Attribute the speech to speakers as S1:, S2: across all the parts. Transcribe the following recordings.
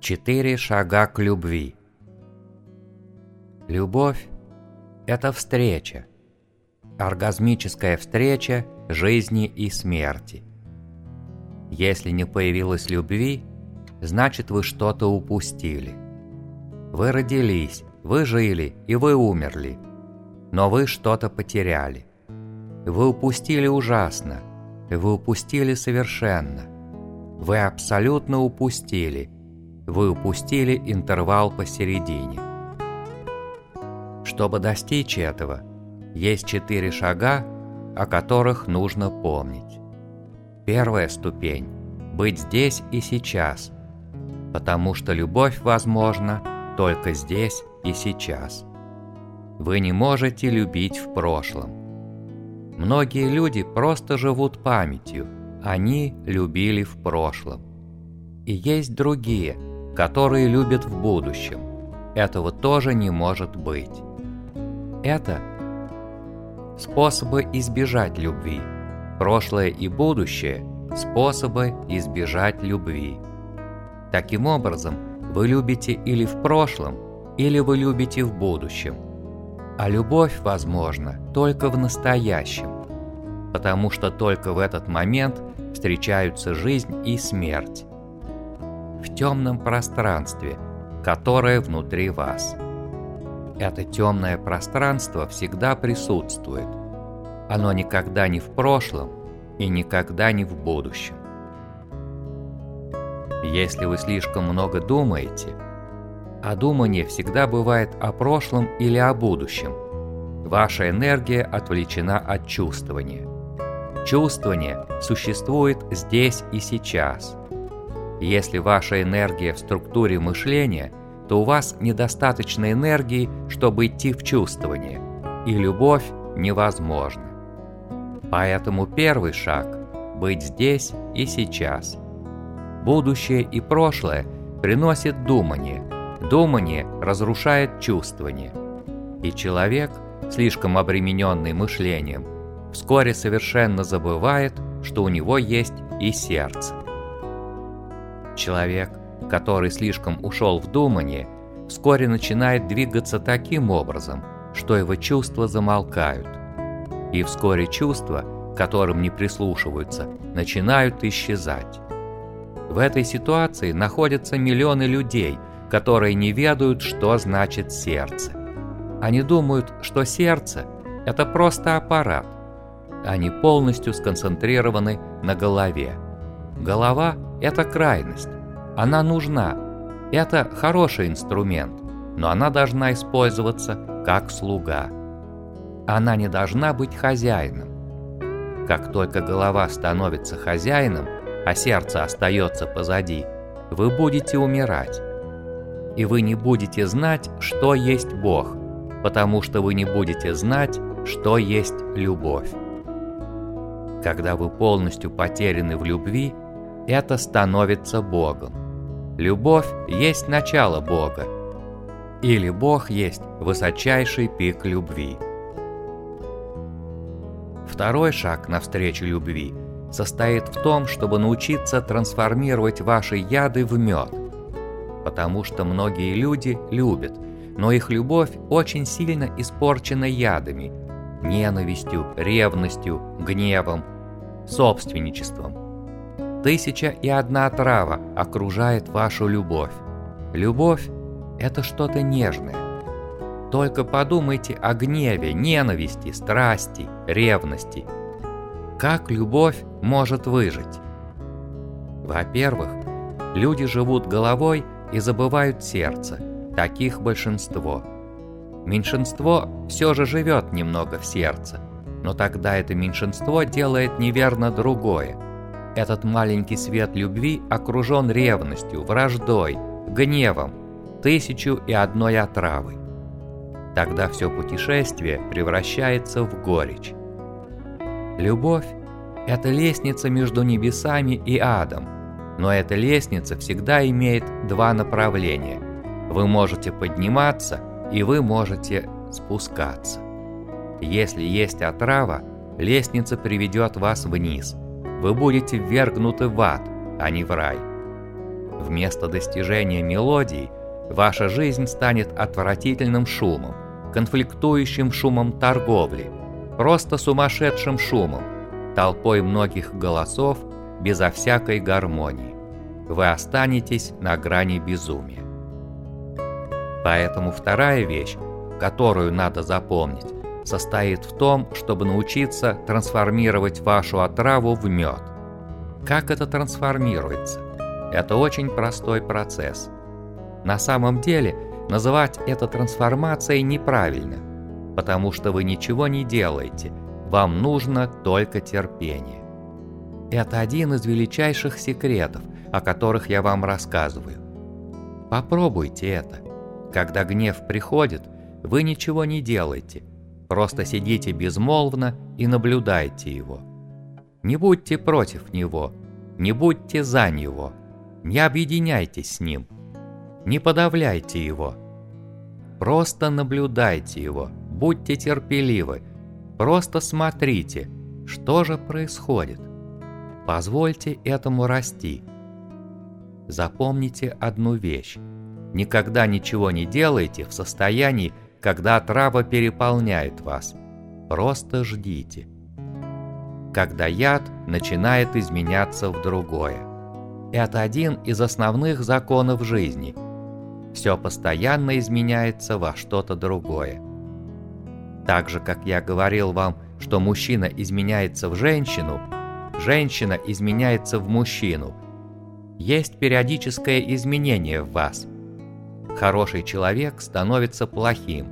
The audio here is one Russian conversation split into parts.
S1: Четыре шага к любви. Любовь – это встреча. Оргазмическая встреча жизни и смерти. Если не появилось любви, значит вы что-то упустили. Вы родились, вы жили и вы умерли, но вы что-то потеряли. Вы упустили ужасно, вы упустили совершенно. Вы абсолютно упустили – вы упустили интервал посередине. Чтобы достичь этого, есть четыре шага, о которых нужно помнить. Первая ступень – быть здесь и сейчас, потому что любовь возможна только здесь и сейчас. Вы не можете любить в прошлом. Многие люди просто живут памятью, они любили в прошлом. И есть другие – которые любят в будущем. Этого тоже не может быть. Это способы избежать любви. Прошлое и будущее – способы избежать любви. Таким образом, вы любите или в прошлом, или вы любите в будущем. А любовь возможна только в настоящем, потому что только в этот момент встречаются жизнь и смерть в темном пространстве, которое внутри вас. Это темное пространство всегда присутствует. Оно никогда не в прошлом и никогда не в будущем. Если вы слишком много думаете, а думание всегда бывает о прошлом или о будущем, ваша энергия отвлечена от чувствования. Чувствование существует здесь и сейчас – если ваша энергия в структуре мышления, то у вас недостаточно энергии, чтобы идти в чувствование, и любовь невозможна. Поэтому первый шаг – быть здесь и сейчас. Будущее и прошлое приносит думание, думание разрушает чувствование. И человек, слишком обремененный мышлением, вскоре совершенно забывает, что у него есть и сердце. Человек, который слишком ушел в думание, вскоре начинает двигаться таким образом, что его чувства замолкают. И вскоре чувства, которым не прислушиваются, начинают исчезать. В этой ситуации находятся миллионы людей, которые не ведают, что значит сердце. Они думают, что сердце – это просто аппарат. Они полностью сконцентрированы на голове. Голова – это крайность. Она нужна. Это хороший инструмент, но она должна использоваться как слуга. Она не должна быть хозяином. Как только голова становится хозяином, а сердце остается позади, вы будете умирать. И вы не будете знать, что есть Бог, потому что вы не будете знать, что есть любовь. Когда вы полностью потеряны в любви, это становится Богом. Любовь есть начало Бога. Или Бог есть высочайший пик любви. Второй шаг навстречу любви состоит в том, чтобы научиться трансформировать ваши яды в мед. Потому что многие люди любят, но их любовь очень сильно испорчена ядами, ненавистью, ревностью, гневом, собственничеством. Тысяча и одна трава окружает вашу любовь. Любовь – это что-то нежное. Только подумайте о гневе, ненависти, страсти, ревности. Как любовь может выжить? Во-первых, люди живут головой и забывают сердце. Таких большинство. Меньшинство все же живет немного в сердце, но тогда это меньшинство делает неверно другое – этот маленький свет любви окружен ревностью, враждой, гневом, тысячу и одной отравой. Тогда все путешествие превращается в горечь. Любовь – это лестница между небесами и адом, но эта лестница всегда имеет два направления. Вы можете подниматься, и вы можете спускаться. Если есть отрава, лестница приведет вас вниз – вы будете ввергнуты в ад, а не в рай. Вместо достижения мелодии ваша жизнь станет отвратительным шумом, конфликтующим шумом торговли, просто сумасшедшим шумом, толпой многих голосов безо всякой гармонии. Вы останетесь на грани безумия. Поэтому вторая вещь, которую надо запомнить, состоит в том, чтобы научиться трансформировать вашу отраву в мед. Как это трансформируется? Это очень простой процесс. На самом деле, называть это трансформацией неправильно, потому что вы ничего не делаете, вам нужно только терпение. Это один из величайших секретов, о которых я вам рассказываю. Попробуйте это. Когда гнев приходит, вы ничего не делаете, просто сидите безмолвно и наблюдайте его. Не будьте против него, не будьте за него, не объединяйтесь с ним, не подавляйте его. Просто наблюдайте его, будьте терпеливы, просто смотрите, что же происходит. Позвольте этому расти. Запомните одну вещь. Никогда ничего не делайте в состоянии, когда трава переполняет вас. Просто ждите. Когда яд начинает изменяться в другое. Это один из основных законов жизни. Все постоянно изменяется во что-то другое. Так же, как я говорил вам, что мужчина изменяется в женщину, женщина изменяется в мужчину. Есть периодическое изменение в вас – Хороший человек становится плохим.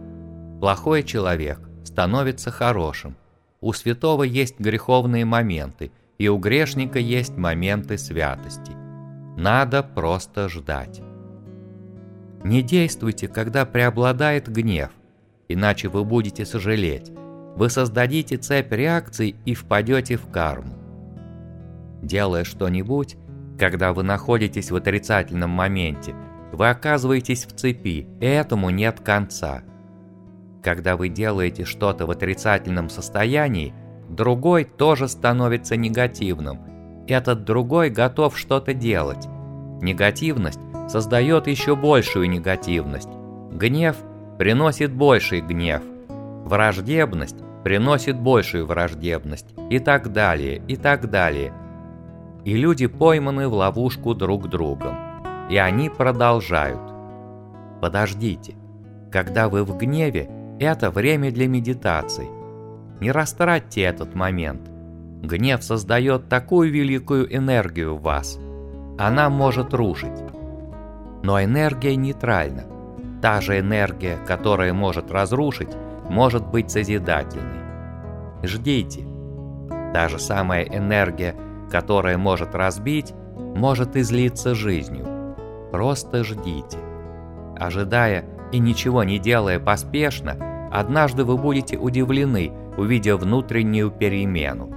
S1: Плохой человек становится хорошим. У святого есть греховные моменты, и у грешника есть моменты святости. Надо просто ждать. Не действуйте, когда преобладает гнев, иначе вы будете сожалеть. Вы создадите цепь реакций и впадете в карму. Делая что-нибудь, когда вы находитесь в отрицательном моменте – вы оказываетесь в цепи, и этому нет конца. Когда вы делаете что-то в отрицательном состоянии, другой тоже становится негативным. Этот другой готов что-то делать. Негативность создает еще большую негативность. Гнев приносит больший гнев. Враждебность приносит большую враждебность. И так далее, и так далее. И люди пойманы в ловушку друг другом. И они продолжают. Подождите, когда вы в гневе, это время для медитации. Не растратьте этот момент. Гнев создает такую великую энергию в вас. Она может рушить. Но энергия нейтральна. Та же энергия, которая может разрушить, может быть созидательной. Ждите. Та же самая энергия, которая может разбить, может излиться жизнью. Просто ждите. Ожидая и ничего не делая поспешно, однажды вы будете удивлены, увидев внутреннюю перемену.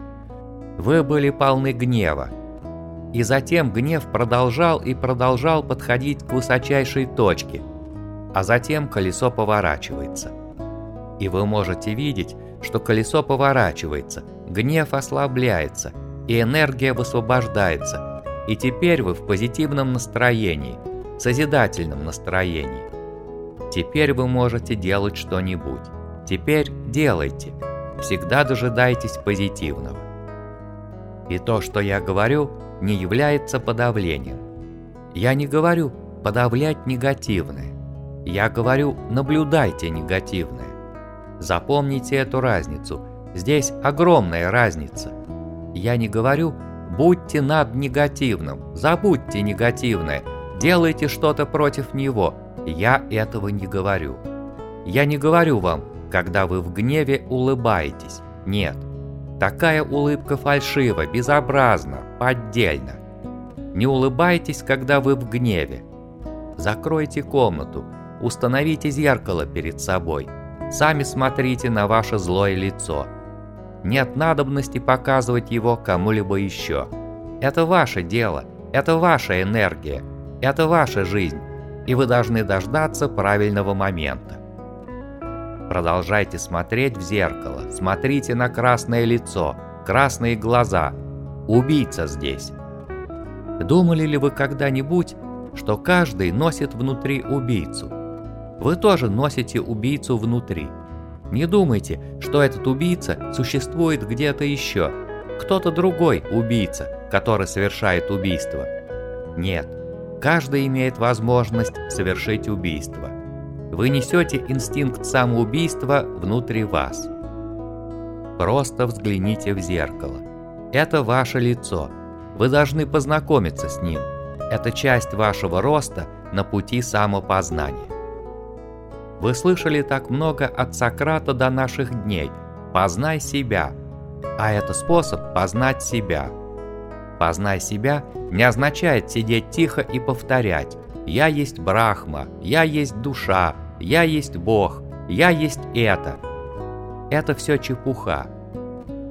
S1: Вы были полны гнева. И затем гнев продолжал и продолжал подходить к высочайшей точке, а затем колесо поворачивается. И вы можете видеть, что колесо поворачивается, гнев ослабляется, и энергия высвобождается – и теперь вы в позитивном настроении, созидательном настроении. Теперь вы можете делать что-нибудь. Теперь делайте. Всегда дожидайтесь позитивного. И то, что я говорю, не является подавлением. Я не говорю подавлять негативное. Я говорю наблюдайте негативное. Запомните эту разницу. Здесь огромная разница. Я не говорю Будьте над негативным, забудьте негативное, делайте что-то против него. Я этого не говорю. Я не говорю вам, когда вы в гневе улыбаетесь. Нет. Такая улыбка фальшива, безобразна, поддельна. Не улыбайтесь, когда вы в гневе. Закройте комнату, установите зеркало перед собой. Сами смотрите на ваше злое лицо – нет надобности показывать его кому-либо еще. Это ваше дело, это ваша энергия, это ваша жизнь, и вы должны дождаться правильного момента. Продолжайте смотреть в зеркало, смотрите на красное лицо, красные глаза. Убийца здесь. Думали ли вы когда-нибудь, что каждый носит внутри убийцу. Вы тоже носите убийцу внутри. Не думайте, что этот убийца существует где-то еще. Кто-то другой убийца, который совершает убийство. Нет, каждый имеет возможность совершить убийство. Вы несете инстинкт самоубийства внутри вас. Просто взгляните в зеркало. Это ваше лицо. Вы должны познакомиться с ним. Это часть вашего роста на пути самопознания. Вы слышали так много от Сократа до наших дней. Познай себя. А это способ познать себя. Познай себя не означает сидеть тихо и повторять «Я есть Брахма», «Я есть душа», «Я есть Бог», «Я есть это». Это все чепуха.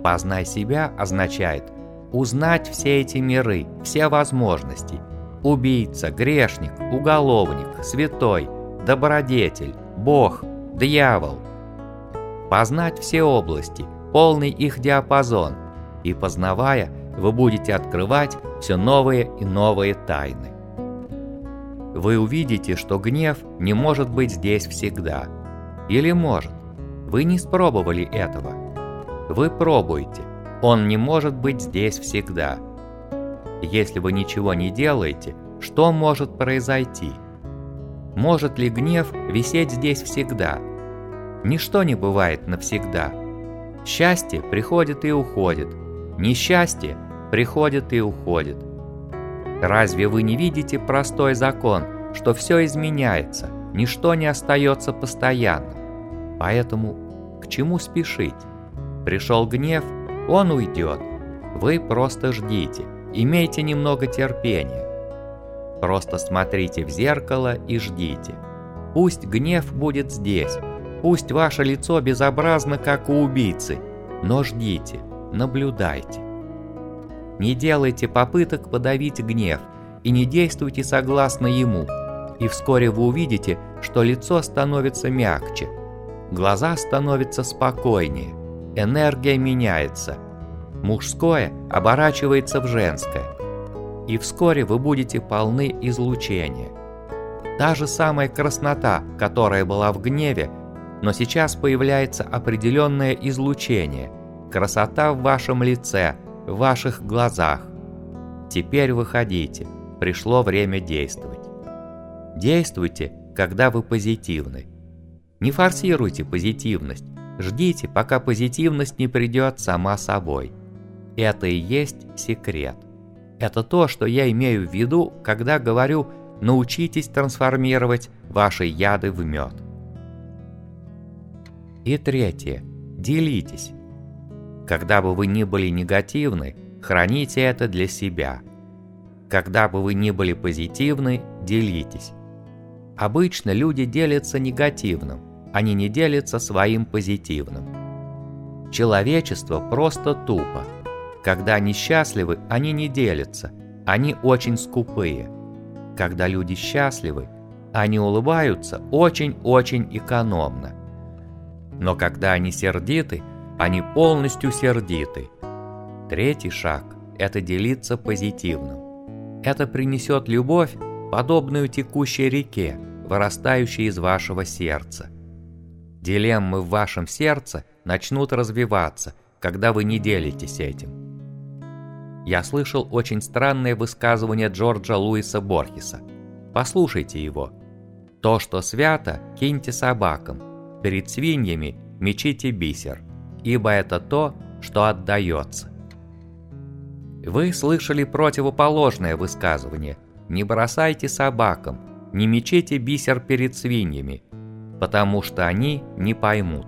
S1: Познай себя означает узнать все эти миры, все возможности. Убийца, грешник, уголовник, святой, добродетель, Бог, дьявол. Познать все области, полный их диапазон, и познавая, вы будете открывать все новые и новые тайны. Вы увидите, что гнев не может быть здесь всегда. Или может. Вы не спробовали этого. Вы пробуете. Он не может быть здесь всегда. Если вы ничего не делаете, что может произойти? Может ли гнев висеть здесь всегда? Ничто не бывает навсегда. Счастье приходит и уходит. Несчастье приходит и уходит. Разве вы не видите простой закон, что все изменяется, ничто не остается постоянно? Поэтому к чему спешить? Пришел гнев, он уйдет. Вы просто ждите, имейте немного терпения. Просто смотрите в зеркало и ждите. Пусть гнев будет здесь, пусть ваше лицо безобразно, как у убийцы, но ждите, наблюдайте. Не делайте попыток подавить гнев и не действуйте согласно ему, и вскоре вы увидите, что лицо становится мягче, глаза становятся спокойнее, энергия меняется, мужское оборачивается в женское, и вскоре вы будете полны излучения. Та же самая краснота, которая была в гневе, но сейчас появляется определенное излучение, красота в вашем лице, в ваших глазах. Теперь выходите, пришло время действовать. Действуйте, когда вы позитивны. Не форсируйте позитивность, ждите, пока позитивность не придет сама собой. Это и есть секрет. Это то, что я имею в виду, когда говорю «научитесь трансформировать ваши яды в мед». И третье. Делитесь. Когда бы вы ни были негативны, храните это для себя. Когда бы вы ни были позитивны, делитесь. Обычно люди делятся негативным, они не делятся своим позитивным. Человечество просто тупо – когда они счастливы, они не делятся, они очень скупые. Когда люди счастливы, они улыбаются очень-очень экономно. Но когда они сердиты, они полностью сердиты. Третий шаг – это делиться позитивным. Это принесет любовь, подобную текущей реке, вырастающей из вашего сердца. Дилеммы в вашем сердце начнут развиваться, когда вы не делитесь этим я слышал очень странное высказывание Джорджа Луиса Борхеса. Послушайте его. «То, что свято, киньте собакам, перед свиньями мечите бисер, ибо это то, что отдается». Вы слышали противоположное высказывание «Не бросайте собакам, не мечите бисер перед свиньями, потому что они не поймут».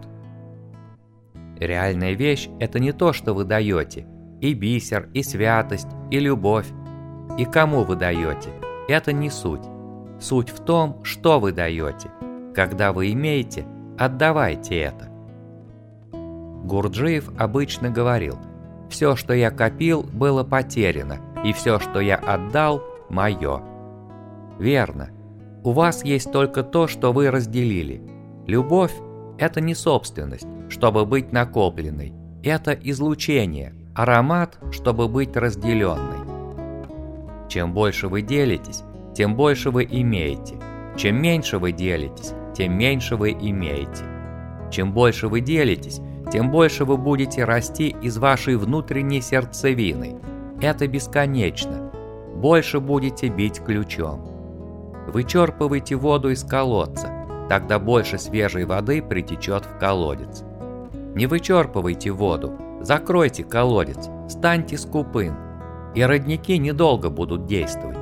S1: Реальная вещь – это не то, что вы даете – и бисер, и святость, и любовь. И кому вы даете? Это не суть. Суть в том, что вы даете. Когда вы имеете, отдавайте это. Гурджиев обычно говорил, «Все, что я копил, было потеряно, и все, что я отдал, мое». Верно. У вас есть только то, что вы разделили. Любовь – это не собственность, чтобы быть накопленной. Это излучение, аромат, чтобы быть разделенной. Чем больше вы делитесь, тем больше вы имеете. Чем меньше вы делитесь, тем меньше вы имеете. Чем больше вы делитесь, тем больше вы будете расти из вашей внутренней сердцевины. Это бесконечно. Больше будете бить ключом. Вычерпывайте воду из колодца, тогда больше свежей воды притечет в колодец. Не вычерпывайте воду, закройте колодец, станьте скупым, и родники недолго будут действовать.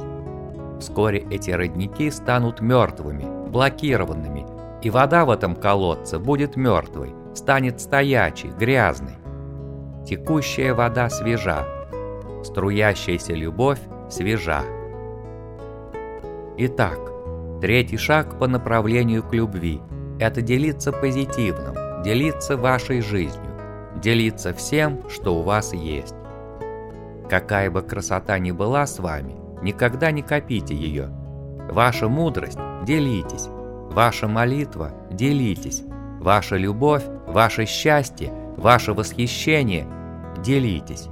S1: Вскоре эти родники станут мертвыми, блокированными, и вода в этом колодце будет мертвой, станет стоячей, грязной. Текущая вода свежа, струящаяся любовь свежа. Итак, третий шаг по направлению к любви – это делиться позитивным, делиться вашей жизнью, делиться всем, что у вас есть. Какая бы красота ни была с вами, никогда не копите ее. Ваша мудрость – делитесь, ваша молитва – делитесь, ваша любовь, ваше счастье, ваше восхищение – делитесь.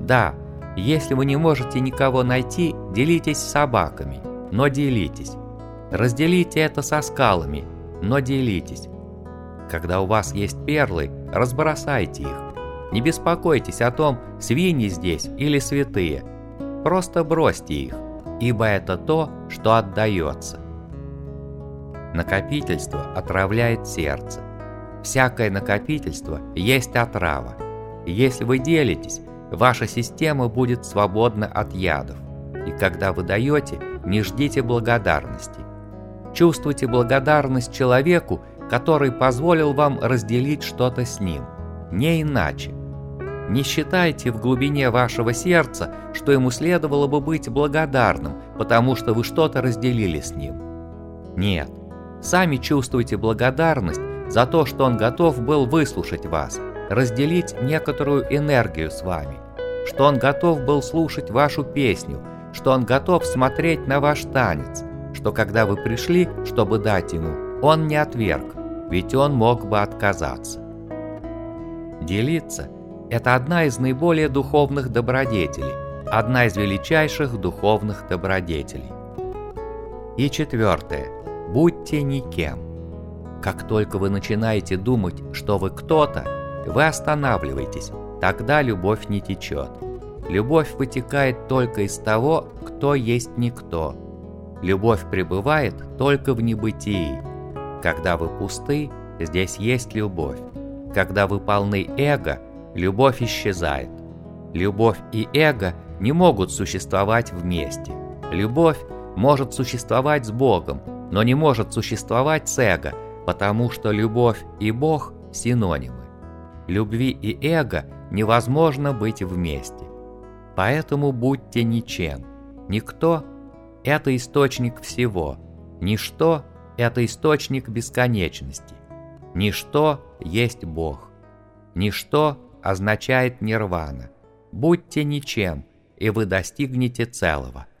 S1: Да, если вы не можете никого найти, делитесь с собаками, но делитесь. Разделите это со скалами, но делитесь. Когда у вас есть перлы, разбросайте их. Не беспокойтесь о том, свиньи здесь или святые. Просто бросьте их, ибо это то, что отдается. Накопительство отравляет сердце. Всякое накопительство есть отрава. Если вы делитесь, ваша система будет свободна от ядов. И когда вы даете, не ждите благодарности. Чувствуйте благодарность человеку, который позволил вам разделить что-то с ним. Не иначе. Не считайте в глубине вашего сердца, что ему следовало бы быть благодарным, потому что вы что-то разделили с ним. Нет. Сами чувствуйте благодарность за то, что он готов был выслушать вас, разделить некоторую энергию с вами, что он готов был слушать вашу песню, что он готов смотреть на ваш танец, что когда вы пришли, чтобы дать ему, он не отверг, ведь он мог бы отказаться. Делиться – это одна из наиболее духовных добродетелей, одна из величайших духовных добродетелей. И четвертое. Будьте никем. Как только вы начинаете думать, что вы кто-то, вы останавливаетесь, тогда любовь не течет. Любовь вытекает только из того, кто есть никто. Любовь пребывает только в небытии. Когда вы пусты, здесь есть любовь. Когда вы полны эго, любовь исчезает. Любовь и эго не могут существовать вместе. Любовь может существовать с Богом, но не может существовать с эго, потому что любовь и Бог – синонимы. Любви и эго невозможно быть вместе. Поэтому будьте ничем. Никто – это источник всего. Ничто – это источник бесконечности. Ничто есть Бог. Ничто означает нирвана. Будьте ничем, и вы достигнете целого.